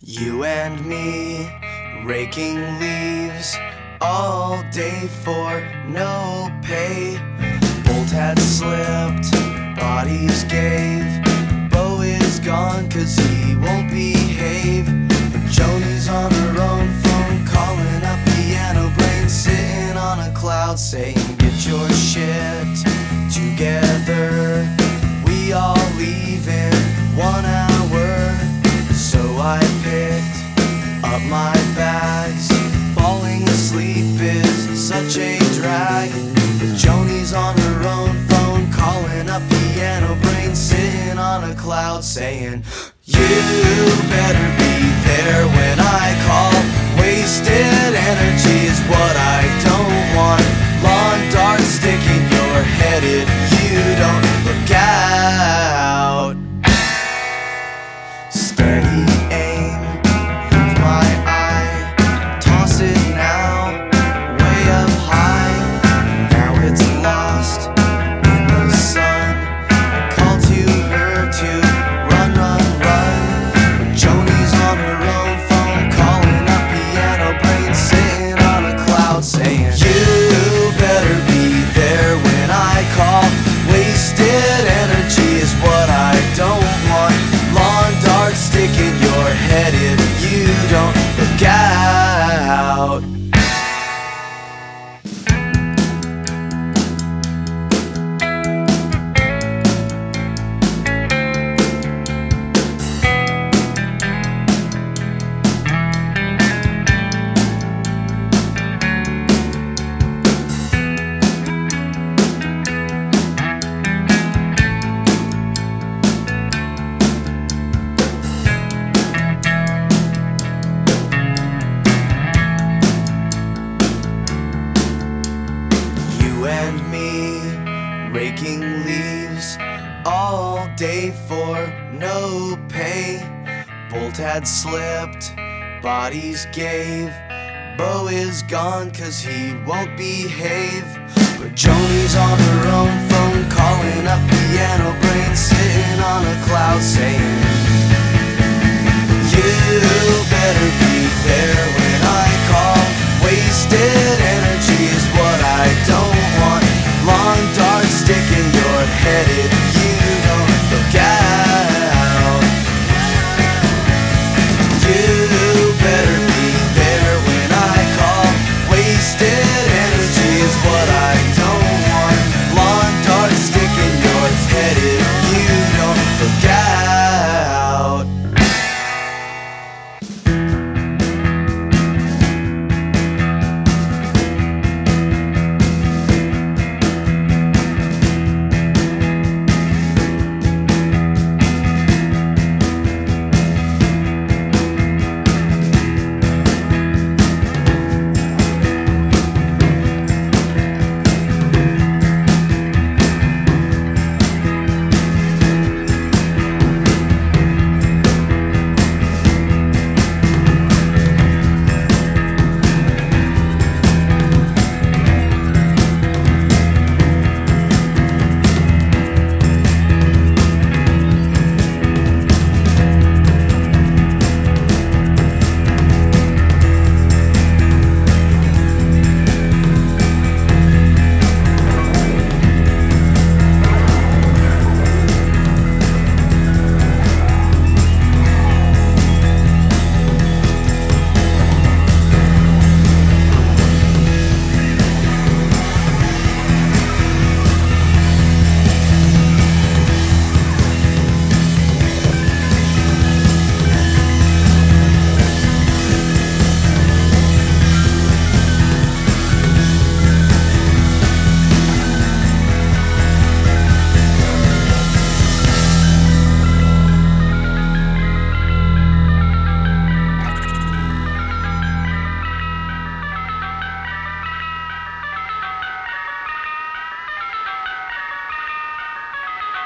You and me raking leaves all day for no pay. Bolt had slipped, bodies gave. Bo is gone cause he won't behave. But Joni's on her own phone calling up piano brain, sitting on a cloud saying, Get your shit together. We all leave in one hour. So I a drag. Joni's on her own phone, calling up piano brain, sitting on a cloud, saying, You better be all day for no pay. Bolt had slipped, bodies gave. Bo is gone cause he won't behave. But Joni's on her own phone calling up piano brain, sitting on a cloud saying, You better be there when I call. Wasted energy is what I don't want. Long dark sticking your head in.